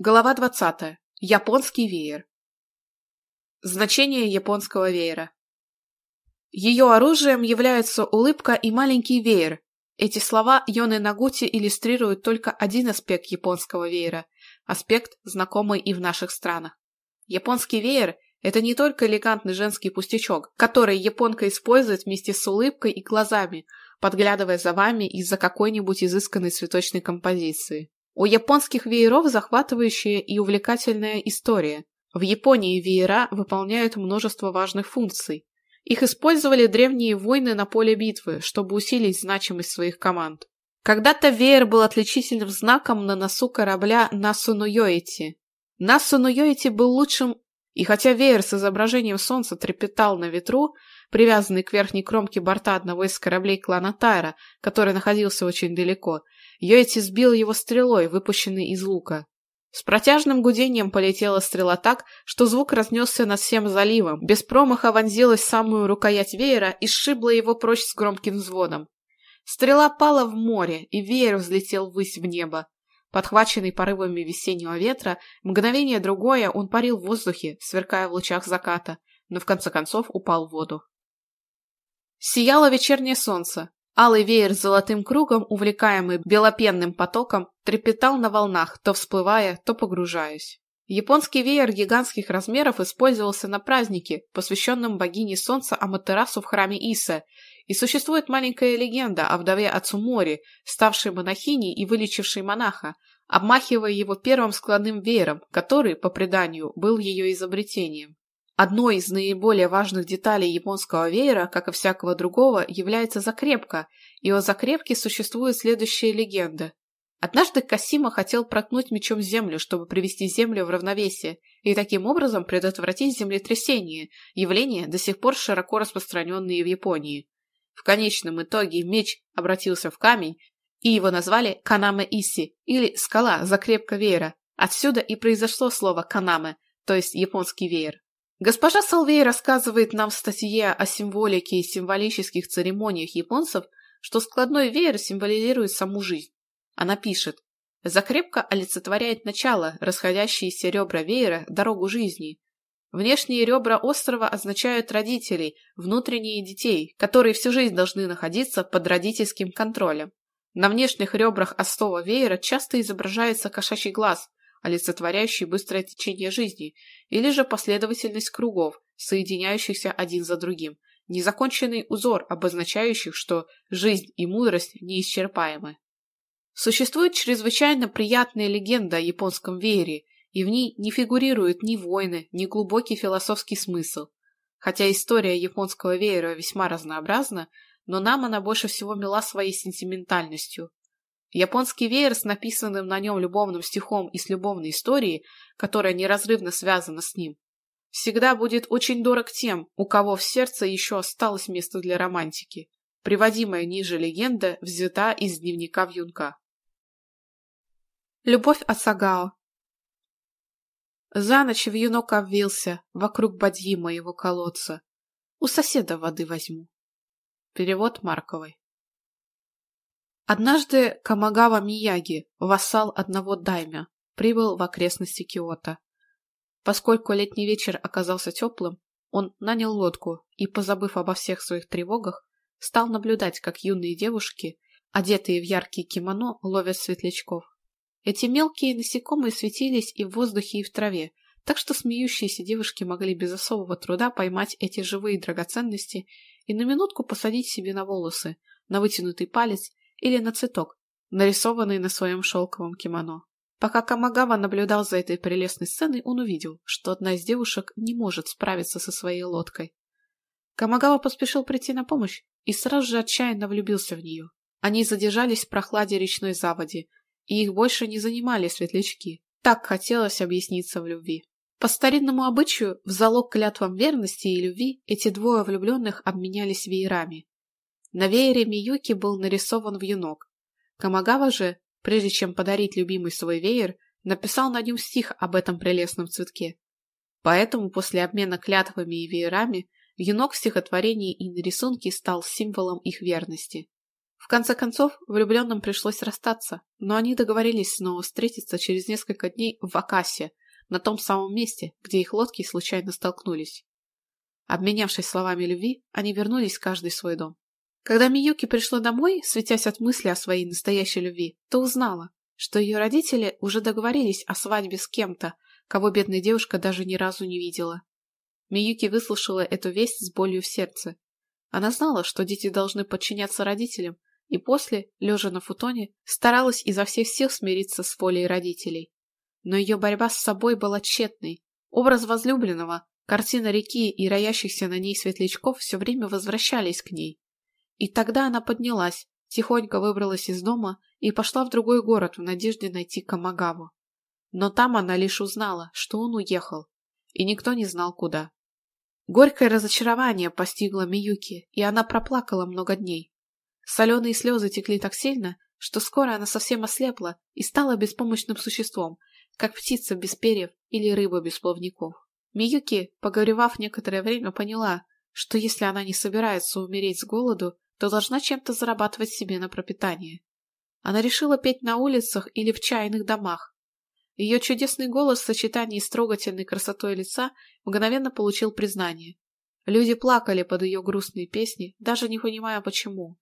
Глава 20. Японский веер. Значение японского веера. Ее оружием являются улыбка и маленький веер. Эти слова Йоны Нагути иллюстрируют только один аспект японского веера, аспект, знакомый и в наших странах. Японский веер – это не только элегантный женский пустячок, который японка использует вместе с улыбкой и глазами, подглядывая за вами из-за какой-нибудь изысканной цветочной композиции. У японских вееров захватывающая и увлекательная история. В Японии веера выполняют множество важных функций. Их использовали древние войны на поле битвы, чтобы усилить значимость своих команд. Когда-то веер был отличительным знаком на носу корабля Насунуйоити. Насунуйоити был лучшим, и хотя веер с изображением солнца трепетал на ветру, привязанный к верхней кромке борта одного из кораблей клана Тайра, который находился очень далеко, Йойти сбил его стрелой, выпущенной из лука. С протяжным гудением полетела стрела так, что звук разнесся над всем заливом, без промаха вонзилась в самую рукоять веера и сшибла его прочь с громким звоном. Стрела пала в море, и веер взлетел ввысь в небо. Подхваченный порывами весеннего ветра, мгновение другое он парил в воздухе, сверкая в лучах заката, но в конце концов упал в воду. Сияло вечернее солнце, Алый веер с золотым кругом, увлекаемый белопенным потоком, трепетал на волнах, то всплывая, то погружаясь. Японский веер гигантских размеров использовался на празднике, посвященном богине солнца Аматерасу в храме Иса, и существует маленькая легенда о вдове Ацумори, ставшей монахиней и вылечившей монаха, обмахивая его первым складным веером, который, по преданию, был ее изобретением. Одной из наиболее важных деталей японского веера, как и всякого другого, является закрепка, и о закрепке существует следующая легенда. Однажды Касима хотел проткнуть мечом землю, чтобы привести землю в равновесие, и таким образом предотвратить землетрясение, явление, до сих пор широко распространенное в Японии. В конечном итоге меч обратился в камень, и его назвали Канаме Иси, или «скала, закрепка веера». Отсюда и произошло слово «канаме», то есть японский веер. Госпожа Салвей рассказывает нам в статье о символике и символических церемониях японцев, что складной веер символизирует саму жизнь. Она пишет, «Закрепка олицетворяет начало, расходящиеся ребра веера – дорогу жизни. Внешние ребра острова означают родителей, внутренние – детей, которые всю жизнь должны находиться под родительским контролем. На внешних ребрах остова веера часто изображается кошачий глаз – олицетворяющий быстрое течение жизни, или же последовательность кругов, соединяющихся один за другим, незаконченный узор, обозначающий, что жизнь и мудрость неисчерпаемы. Существует чрезвычайно приятная легенда о японском веере, и в ней не фигурируют ни войны, ни глубокий философский смысл. Хотя история японского веера весьма разнообразна, но нам она больше всего мила своей сентиментальностью. Японский веер с написанным на нем любовным стихом и с любовной историей, которая неразрывно связана с ним, всегда будет очень дорог тем, у кого в сердце еще осталось место для романтики. Приводимая ниже легенда взята из дневника Вьюнка. Любовь Асагао За ночь Вьюнок обвился вокруг бадьи моего колодца. У соседа воды возьму. Перевод Марковой. Однажды Камагава Мияги, вассал одного даймя, прибыл в окрестности Киото. Поскольку летний вечер оказался теплым, он нанял лодку и, позабыв обо всех своих тревогах, стал наблюдать, как юные девушки, одетые в яркие кимоно, ловят светлячков. Эти мелкие насекомые светились и в воздухе, и в траве, так что смеющиеся девушки могли без особого труда поймать эти живые драгоценности и на минутку посадить себе на волосы, на вытянутый палец или на цветок, нарисованный на своем шелковом кимоно. Пока Камагава наблюдал за этой прелестной сценой, он увидел, что одна из девушек не может справиться со своей лодкой. Камагава поспешил прийти на помощь и сразу же отчаянно влюбился в нее. Они задержались в прохладе речной заводи, и их больше не занимали светлячки. Так хотелось объясниться в любви. По старинному обычаю, в залог клятвам верности и любви, эти двое влюбленных обменялись веерами. На веере Миюки был нарисован в Камагава же, прежде чем подарить любимый свой веер, написал на нем стих об этом прелестном цветке. Поэтому после обмена клятвами и веерами юнок в стихотворении и на рисунке стал символом их верности. В конце концов, влюбленным пришлось расстаться, но они договорились снова встретиться через несколько дней в Акасе, на том самом месте, где их лодки случайно столкнулись. Обменявшись словами любви, они вернулись в каждый свой дом. Когда Миюки пришла домой, светясь от мысли о своей настоящей любви, то узнала, что ее родители уже договорились о свадьбе с кем-то, кого бедная девушка даже ни разу не видела. Миюки выслушала эту весть с болью в сердце. Она знала, что дети должны подчиняться родителям, и после, лежа на футоне, старалась изо всех сил смириться с волей родителей. Но ее борьба с собой была тщетной. Образ возлюбленного, картина реки и роящихся на ней светлячков все время возвращались к ней, и тогда она поднялась, тихонько выбралась из дома и пошла в другой город в надежде найти Камагаву. Но там она лишь узнала, что он уехал, и никто не знал куда. Горькое разочарование постигло Миюки, и она проплакала много дней. Соленые слезы текли так сильно, что скоро она совсем ослепла и стала беспомощным существом, как птица без перьев или рыба без плавников. Миюки, погоревав некоторое время, поняла, что если она не собирается умереть с голоду, то должна чем-то зарабатывать себе на пропитание. Она решила петь на улицах или в чайных домах. Ее чудесный голос в сочетании с трогательной красотой лица мгновенно получил признание. Люди плакали под ее грустные песни, даже не понимая почему.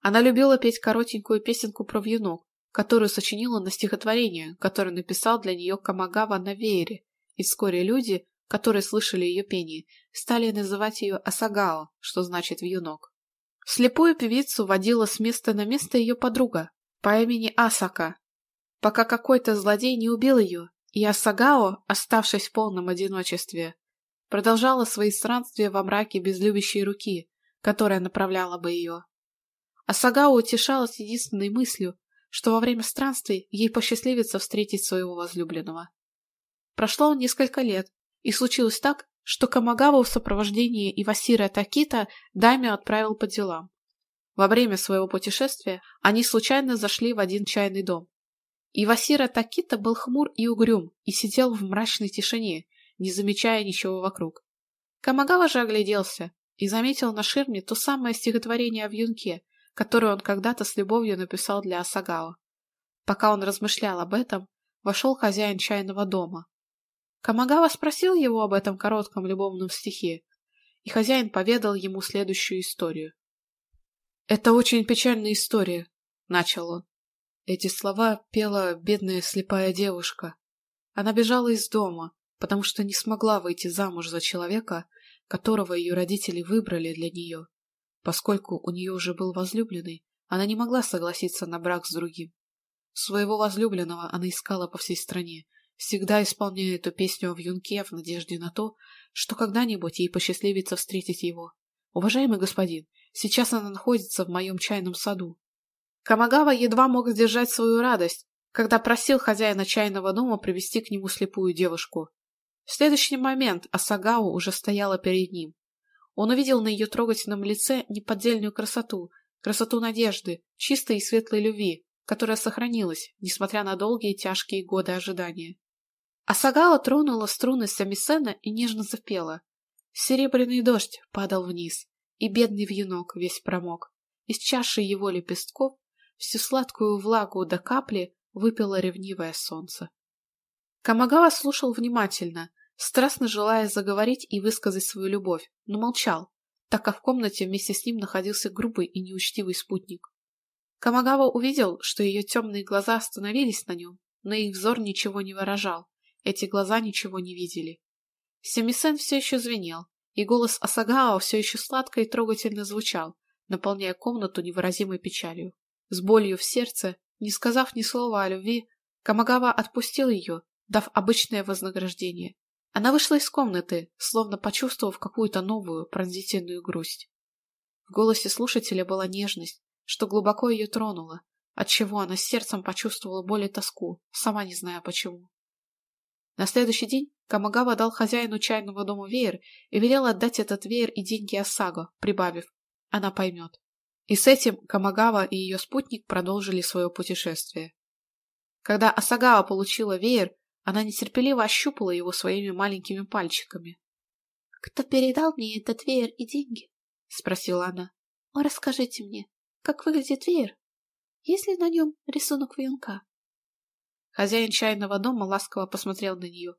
Она любила петь коротенькую песенку про вьюнок, которую сочинила на стихотворение, которое написал для нее Камагава на веере, и вскоре люди, которые слышали ее пение, стали называть ее Асагао, что значит вьюнок. Слепую певицу водила с места на место ее подруга по имени Асака, пока какой-то злодей не убил ее, и Асагао, оставшись в полном одиночестве, продолжала свои странствия во мраке без любящей руки, которая направляла бы ее. Асагао утешалась единственной мыслью, что во время странствий ей посчастливится встретить своего возлюбленного. Прошло несколько лет, и случилось так, что помогало в сопровождении Ивасира Такита дайме отправил по делам. Во время своего путешествия они случайно зашли в один чайный дом. Ивасира Такита был хмур и угрюм и сидел в мрачной тишине, не замечая ничего вокруг. Камагава же огляделся и заметил на ширме то самое стихотворение о вьюнке, которое он когда-то с любовью написал для Асагава. Пока он размышлял об этом, вошел хозяин чайного дома, Камагава спросил его об этом коротком любовном стихе, и хозяин поведал ему следующую историю. «Это очень печальная история», — начал он. Эти слова пела бедная слепая девушка. Она бежала из дома, потому что не смогла выйти замуж за человека, которого ее родители выбрали для нее. Поскольку у нее уже был возлюбленный, она не могла согласиться на брак с другим. Своего возлюбленного она искала по всей стране, всегда исполняя эту песню в юнке в надежде на то, что когда-нибудь ей посчастливится встретить его. Уважаемый господин, сейчас она находится в моем чайном саду. Камагава едва мог сдержать свою радость, когда просил хозяина чайного дома привести к нему слепую девушку. В следующий момент Асагао уже стояла перед ним. Он увидел на ее трогательном лице неподдельную красоту, красоту надежды, чистой и светлой любви, которая сохранилась, несмотря на долгие тяжкие годы ожидания. Асагао тронула струны самисена и нежно запела. Серебряный дождь падал вниз, и бедный вьюнок весь промок. Из чаши его лепестков всю сладкую влагу до капли выпило ревнивое солнце. Камагава слушал внимательно, страстно желая заговорить и высказать свою любовь, но молчал, так как в комнате вместе с ним находился грубый и неучтивый спутник. Камагава увидел, что ее темные глаза остановились на нем, но их взор ничего не выражал, эти глаза ничего не видели. Семисен все еще звенел, и голос Асагао все еще сладко и трогательно звучал, наполняя комнату невыразимой печалью. С болью в сердце, не сказав ни слова о любви, Камагава отпустил ее, дав обычное вознаграждение, она вышла из комнаты, словно почувствовав какую-то новую пронзительную грусть. В голосе слушателя была нежность, что глубоко ее тронуло, отчего она сердцем почувствовала боль и тоску, сама не зная почему. На следующий день Камагава дал хозяину чайного дома веер и велел отдать этот веер и деньги Осаго, прибавив «она поймет». И с этим Камагава и ее спутник продолжили свое путешествие. Когда Асагава получила веер, она нетерпеливо ощупала его своими маленькими пальчиками. — Кто передал мне этот веер и деньги? — спросила она. — Расскажите мне, как выглядит веер? Есть ли на нем рисунок вьюнка? Хозяин чайного дома ласково посмотрел на нее.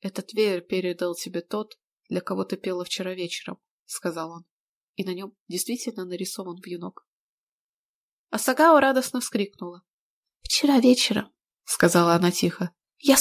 «Этот веер передал тебе тот, для кого ты пела вчера вечером», — сказал он. И на нем действительно нарисован вьюнок. Асагао радостно вскрикнула. «Вчера вечером», — сказала она тихо, — «я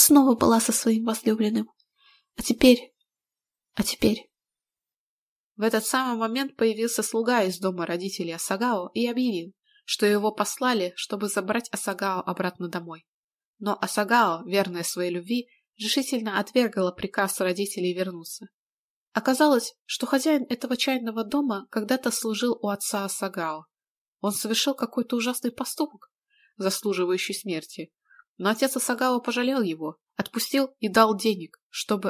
снова была со своим возлюбленным. А теперь... А теперь...» В этот самый момент появился слуга из дома родителей Асагао и объявил, что его послали, чтобы забрать Асагао обратно домой. Но Асагао, верная своей любви, решительно отвергала приказ родителей вернуться. Оказалось, что хозяин этого чайного дома когда-то служил у отца Асагао. Он совершил какой-то ужасный поступок, заслуживающий смерти. Но отец Асагао пожалел его, отпустил и дал денег, чтобы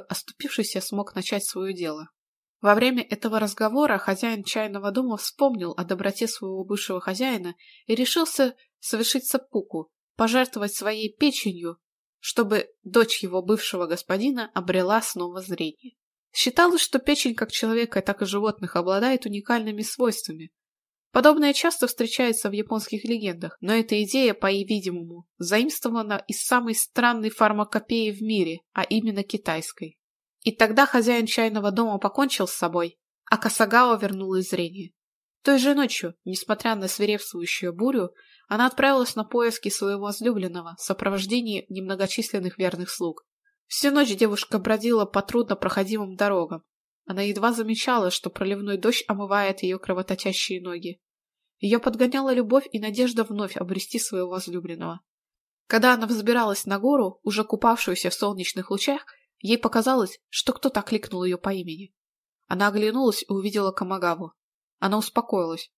пожертвовать своей печенью, чтобы дочь его бывшего господина обрела снова зрение. Считалось, что печень как человека, так и животных обладает уникальными свойствами. Подобное часто встречается в японских легендах, но эта идея, по-видимому, заимствована из самой странной фармакопеи в мире, а именно китайской. И тогда хозяин чайного дома покончил с собой, а Касагао вернул и зрение. Той же ночью, несмотря на свирепствующую бурю, она отправилась на поиски своего возлюбленного в сопровождении немногочисленных верных слуг. Всю ночь девушка бродила по труднопроходимым дорогам. Она едва замечала, что проливной дождь омывает ее кровоточащие ноги. Ее подгоняла любовь и надежда вновь обрести своего возлюбленного. Когда она взбиралась на гору, уже купавшуюся в солнечных лучах, ей показалось, что кто-то окликнул ее по имени. Она оглянулась и увидела Камагаву. Она успокоилась.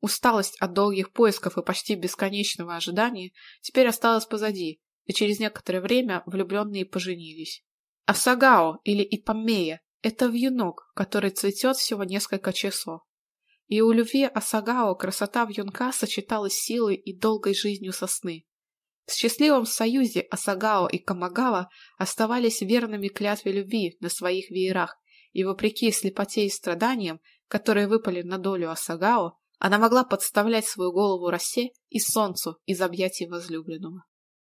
Усталость от долгих поисков и почти бесконечного ожидания теперь осталась позади, и через некоторое время влюбленные поженились. А Сагао или Ипамея – это вьюнок, который цветет всего несколько часов. И у любви Асагао красота вьюнка сочеталась с силой и долгой жизнью сосны. В счастливом союзе Асагао и Камагава оставались верными клятве любви на своих веерах, и вопреки слепоте и страданиям, которые выпали на долю Асагао, она могла подставлять свою голову росе и солнцу из объятий возлюбленного.